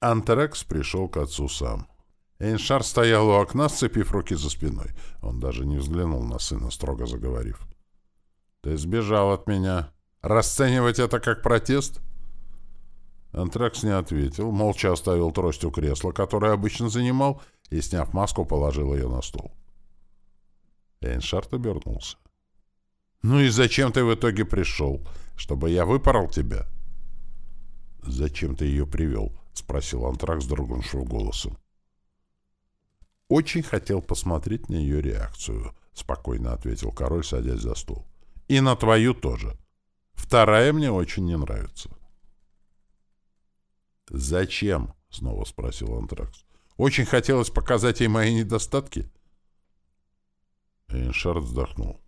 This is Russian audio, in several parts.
Антракс пришел к отцу сам. Эйншар стоял у окна, сцепив руки за спиной. Он даже не взглянул на сына, строго заговорив. «Ты сбежал от меня. Расценивать это как протест?» Антракс не ответил, молча оставил трость у кресла, которое обычно занимал, и, сняв маску, положил ее на стол. Эйншард обернулся. «Ну и зачем ты в итоге пришел? Чтобы я выпорол тебя?» «Зачем ты ее привел?» — спросил Антракс дрогнувшим голосом. «Очень хотел посмотреть на ее реакцию», — спокойно ответил король, садясь за стол. «И на твою тоже. Вторая мне очень не нравится». «Зачем?» — снова спросил Антракс. «Очень хотелось показать ей мои недостатки?» Эйншард вздохнул.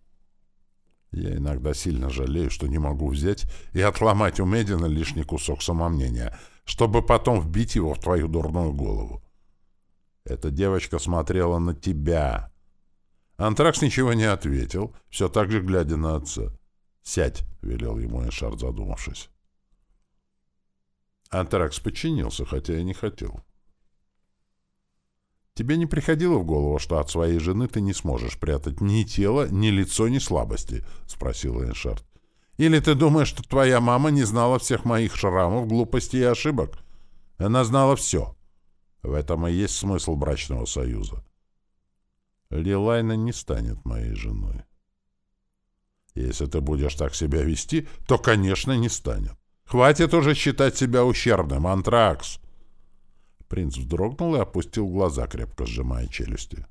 «Я иногда сильно жалею, что не могу взять и отломать у Медина лишний кусок самомнения, чтобы потом вбить его в твою дурную голову. Эта девочка смотрела на тебя». Антракс ничего не ответил, все так же глядя на отца. «Сядь», — велел ему Эйншард, задумавшись. Антракс подчинился, хотя и не хотел. «Тебе не приходило в голову, что от своей жены ты не сможешь прятать ни тело, ни лицо, ни слабости?» — спросил Эйншард. «Или ты думаешь, что твоя мама не знала всех моих шрамов, глупостей и ошибок? Она знала все. В этом и есть смысл брачного союза. Лилайна не станет моей женой. Если ты будешь так себя вести, то, конечно, не станет. Хватит уже считать себя ущербным, антракс!» Принц вздрогнул и опустил глаза, крепко сжимая челюсти.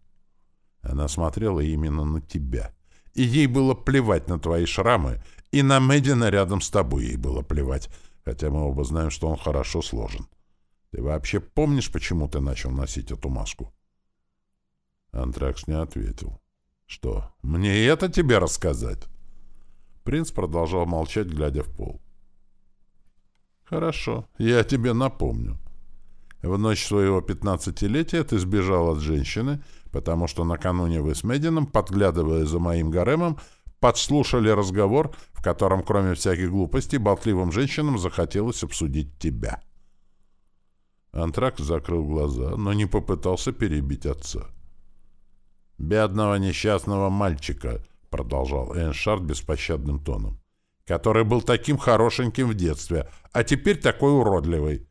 Она смотрела именно на тебя. И ей было плевать на твои шрамы, и на Мэддина рядом с тобой ей было плевать, хотя мы оба знаем, что он хорошо сложен. Ты вообще помнишь, почему ты начал носить эту маску? Антракс не ответил. Что, мне это тебе рассказать? Принц продолжал молчать, глядя в пол. «Хорошо, я тебе напомню. В ночь своего пятнадцатилетия ты сбежал от женщины, потому что накануне вы с Медином, подглядывая за моим гаремом, подслушали разговор, в котором, кроме всяких глупостей, болтливым женщинам захотелось обсудить тебя». Антракс закрыл глаза, но не попытался перебить отца. «Бедного несчастного мальчика», — продолжал Эншард беспощадным тоном который был таким хорошеньким в детстве, а теперь такой уродливый.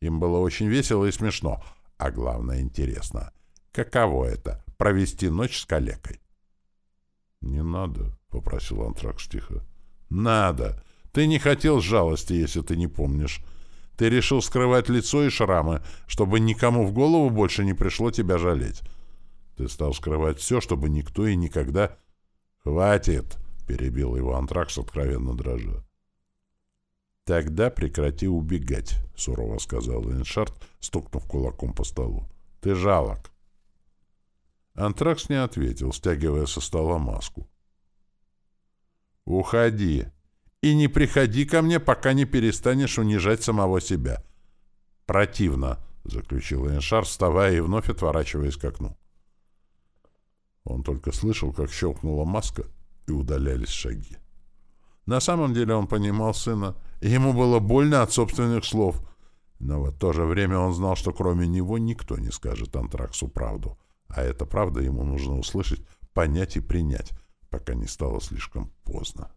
Им было очень весело и смешно, а главное интересно. Каково это — провести ночь с калекой? — Не надо, — попросил Антракс тихо. — Надо. Ты не хотел жалости, если ты не помнишь. Ты решил скрывать лицо и шрамы, чтобы никому в голову больше не пришло тебя жалеть. Ты стал скрывать все, чтобы никто и никогда... — Хватит! — перебил его антракс, откровенно дрожа. «Тогда прекрати убегать», — сурово сказал Эйншард, стукнув кулаком по столу. «Ты жалок». Антракс не ответил, стягивая со стола маску. «Уходи и не приходи ко мне, пока не перестанешь унижать самого себя». «Противно», — заключил Эйншард, вставая и вновь отворачиваясь к окну. Он только слышал, как щелкнула маска — и удалялись шаги. На самом деле он понимал сына, ему было больно от собственных слов, но в то же время он знал, что кроме него никто не скажет Антраксу правду, а эта правда ему нужно услышать, понять и принять, пока не стало слишком поздно.